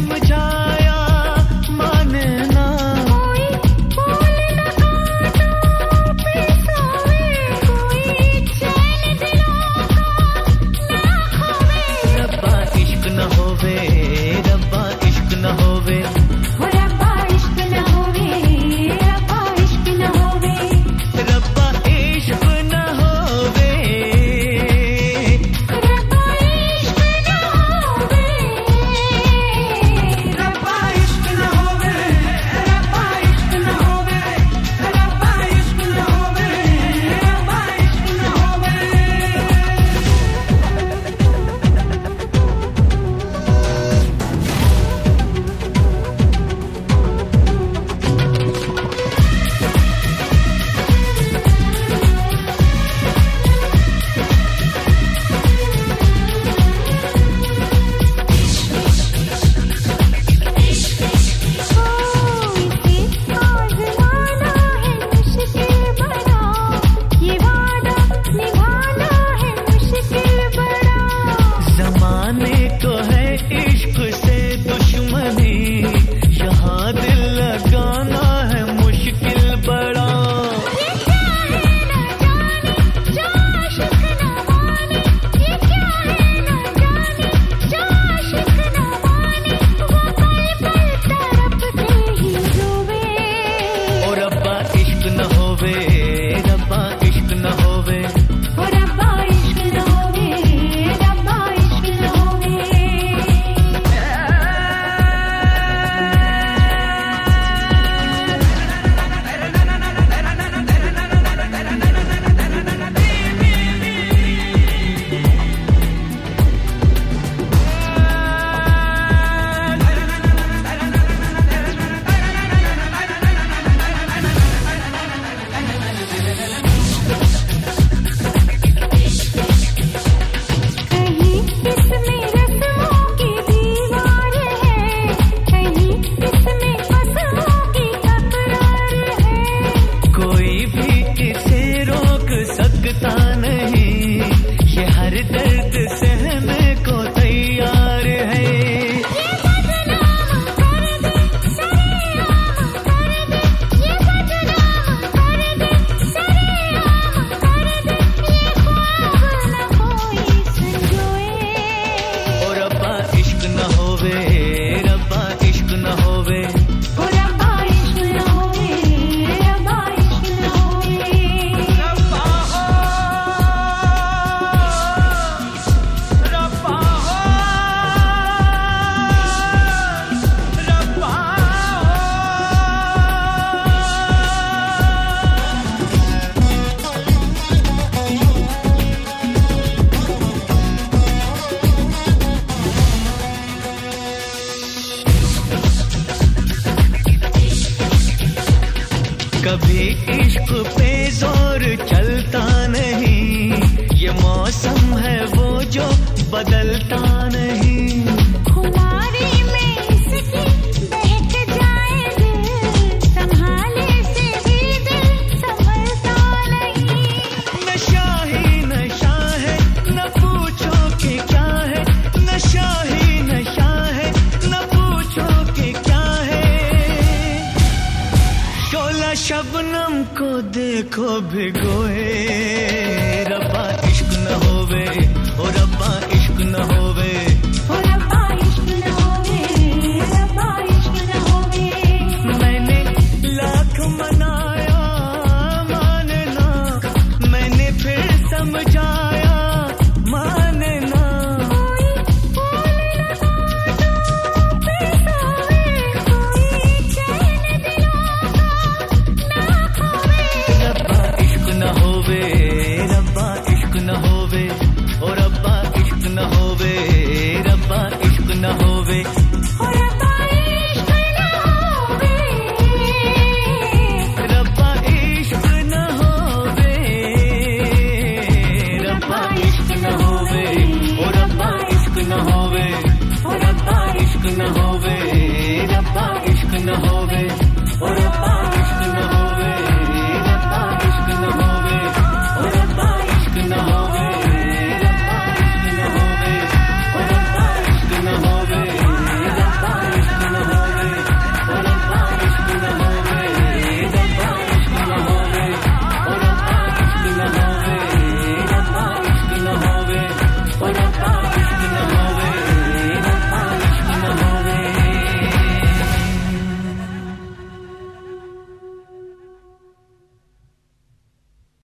समझा ve. सकता नहीं कभी इश्क पे ज़ोर चल शबनम को देखो भिगोए। रब्बा इश्क न होवे ओ रब्बा इश्क न हो be.